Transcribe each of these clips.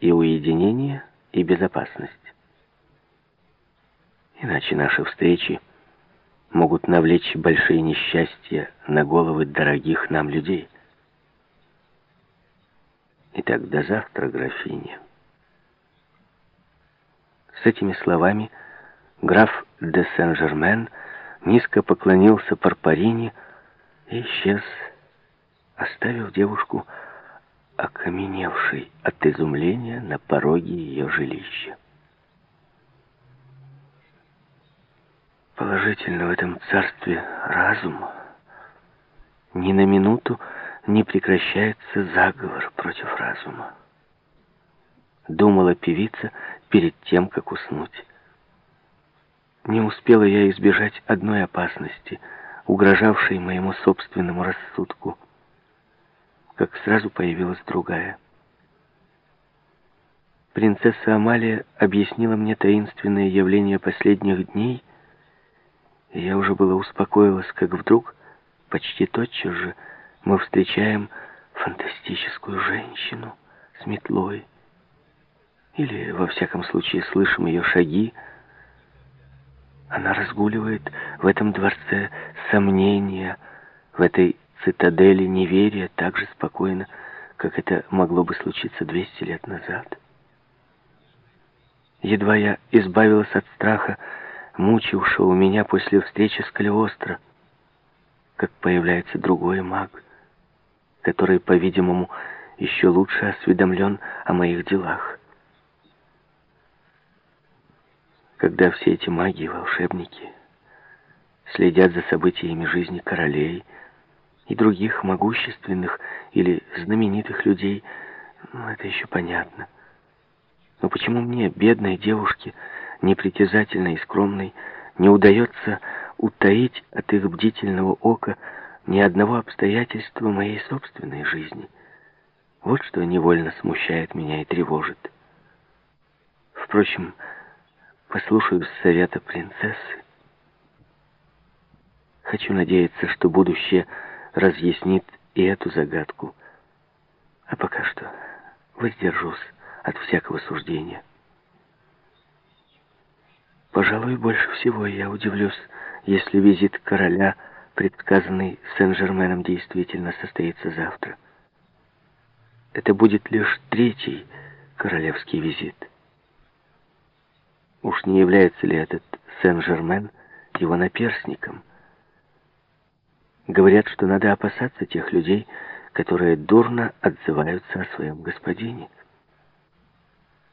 и уединение, и безопасность. Иначе наши встречи могут навлечь большие несчастья на головы дорогих нам людей. Итак, до завтра, графиня. С этими словами граф де Сен-Жермен низко поклонился Парпарине и исчез, оставив девушку окаменевшей от изумления на пороге ее жилища. Положительно в этом царстве разум. Ни на минуту не прекращается заговор против разума. Думала певица перед тем, как уснуть. Не успела я избежать одной опасности, угрожавшей моему собственному рассудку, как сразу появилась другая. Принцесса Амалия объяснила мне таинственное явление последних дней — и я уже было успокоилась, как вдруг, почти тотчас же, мы встречаем фантастическую женщину с метлой. Или, во всяком случае, слышим ее шаги. Она разгуливает в этом дворце сомнения, в этой цитадели неверия так же спокойно, как это могло бы случиться 200 лет назад. Едва я избавилась от страха, мучившего меня после встречи с Калиостро, как появляется другой маг, который, по-видимому, еще лучше осведомлен о моих делах. Когда все эти маги и волшебники следят за событиями жизни королей и других могущественных или знаменитых людей, ну, это еще понятно. Но почему мне, бедной девушке, непритязательной и скромной, не удается утаить от их бдительного ока ни одного обстоятельства моей собственной жизни. Вот что невольно смущает меня и тревожит. Впрочем, послушаюсь совета принцессы. Хочу надеяться, что будущее разъяснит и эту загадку. А пока что воздержусь от всякого суждения. Пожалуй, больше всего я удивлюсь, если визит короля, предсказанный Сен-Жерменом, действительно состоится завтра. Это будет лишь третий королевский визит. Уж не является ли этот Сен-Жермен его наперсником? Говорят, что надо опасаться тех людей, которые дурно отзываются о своем господине.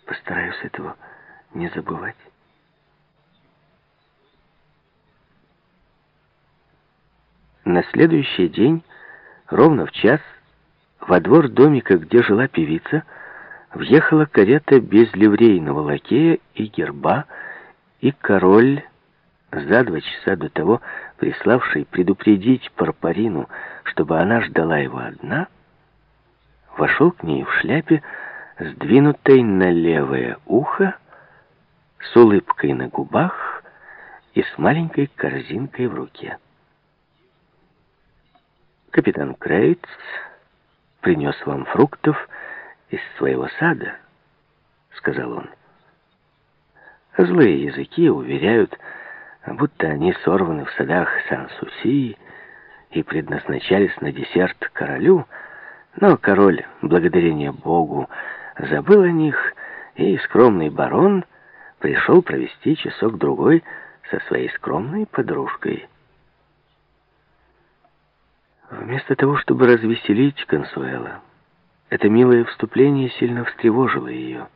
Постараюсь этого не забывать. На следующий день, ровно в час, во двор домика, где жила певица, въехала карета без ливрейного лакея и герба, и король, за два часа до того приславший предупредить Парпарину, чтобы она ждала его одна, вошел к ней в шляпе, сдвинутой на левое ухо, с улыбкой на губах и с маленькой корзинкой в руке. Капитан Крейтс принес вам фруктов из своего сада, сказал он. Злые языки уверяют, будто они сорваны в садах Сан-Суси и предназначались на десерт королю, но король, благодарение Богу, забыл о них, и скромный барон пришел провести часок-другой со своей скромной подружкой. Вместо того, чтобы развеселить Консуэла, это милое вступление сильно встревожило ее.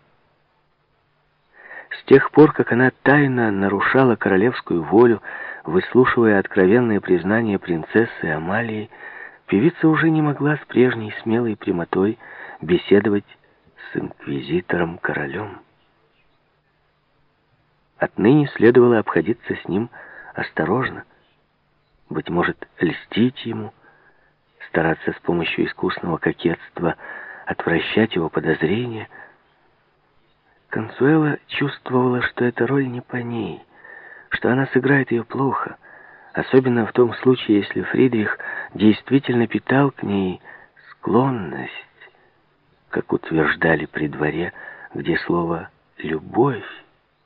С тех пор, как она тайно нарушала королевскую волю, выслушивая откровенные признания принцессы Амалии, певица уже не могла с прежней смелой прямотой беседовать с инквизитором-королем. Отныне следовало обходиться с ним осторожно, быть может, льстить ему, стараться с помощью искусного кокетства отвращать его подозрения. Консуэла чувствовала, что эта роль не по ней, что она сыграет ее плохо, особенно в том случае, если Фридрих действительно питал к ней склонность, как утверждали при дворе где слово «любовь»